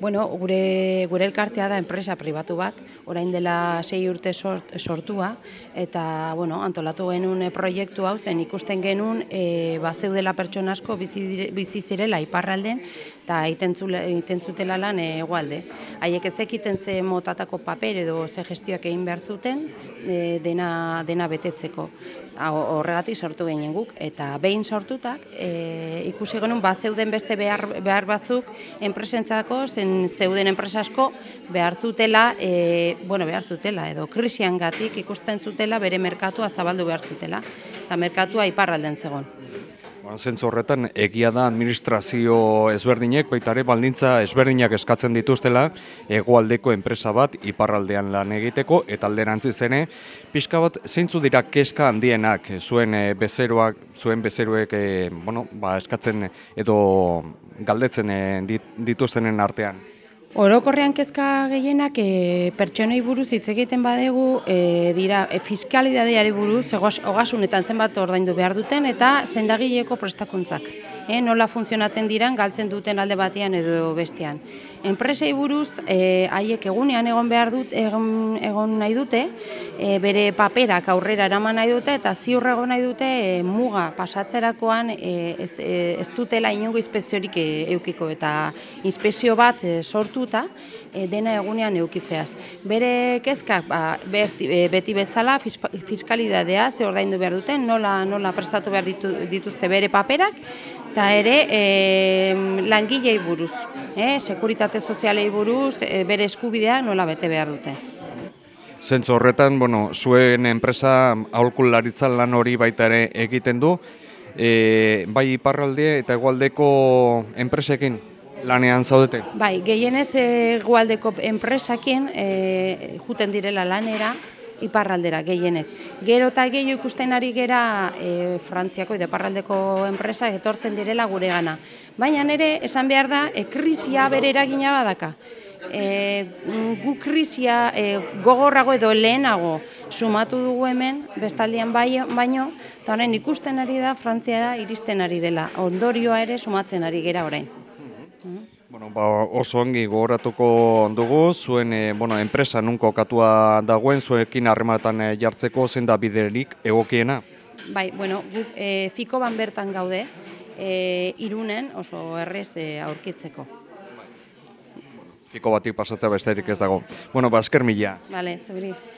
Bueno, gure, gure elkartea da enpresa pribatu bat, orain dela sei urte sort, sortua, eta bueno, antolatu genuen eh, proiektu hau zen ikusten genuen e, bazeudela pertsona asko bizi, bizi zirela iparralden, eta egiten zutela lan egualde. Haiek ez zekiten ze motatako paper edo ze gestioak egin behar zuten e, dena, dena betetzeko. Horregatik sortu ginen guk, eta behin sortutak e, ikusi genuen bazeuden beste behar, behar batzuk enpresentzako, zen zeuden enpresa asko behar zutela, e, bueno, behar zutela, edo krisiangatik ikusten zutela bere merkatua zabaldu behar zutela, eta merkatua iparralden zegon. Ba, Zentzu horretan, egia da administrazio ezberdinek, baita ere baldintza ezberdinak eskatzen dituztela, hegoaldeko enpresa bat iparraldean lan egiteko, eta alderantziz ere, pixka bat, zeintzu dira keska handienak, zuen eh, bezeroak, zuen bezeroek, eh, bueno, ba, eskatzen edo galdetzen eh, dit- dituztenen artean. Orokorrean kezka gehienak e, pertsonei buruz hitz egiten badegu e, dira e, fiskalidadeari buruz egos- ogasunetan zenbat ordaindu behar duten eta sendagileko prestakuntzak. E, nola funtzionatzen diran galtzen duten alde batean edo bestean. Enpresei buruz e, haiek egunean egon behar dut egon, egon nahi dute, e, bere paperak aurrera eraman nahi dute eta ziur egon nahi dute e, muga pasatzerakoan e, ez, e, ez dutela inongo inspeziorik e, eukiko eta inspezio bat e, sortuta e, dena egunean eukitzeaz. Bere kezkak ba, e, beti bezala fiskalidadea ze ordaindu behar duten, nola, nola prestatu behar ditu, dituzte bere paperak, eta ere e, langilei buruz, e, sekuritate sozialei buruz, e, bere eskubidea nola bete behar dute. Zentzu horretan, bueno, zuen enpresa aholkularitzan lan hori baita ere egiten du, e, bai iparralde eta hegoaldeko enpresekin lanean zaudete. Bai, gehienez egualdeko enpresakin e, juten direla lanera, iparraldera, gehienez. Gero eta gehiago ikusten ari gera e, Frantziako edo iparraldeko enpresa etortzen direla gure gana. Baina ere, esan behar da, e, krisia bere eragina badaka. E, gu krisia e, gogorrago edo lehenago sumatu dugu hemen, bestaldian bai, baino, eta orain ikusten ari da Frantziara iristen ari dela. Ondorioa ere sumatzen ari gera orain. Bueno, ba, oso ongi gogoratuko dugu, zuen e, bueno, enpresa nun kokatua dagoen, zuekin harrematan e, jartzeko zein da biderik egokiena. Bai, bueno, guk e, Fikoban bertan gaude, e, irunen oso errez e, aurkitzeko. Fiko batik pasatzea besterik ez dago. Bueno, ba, esker mila. Bale, zuri.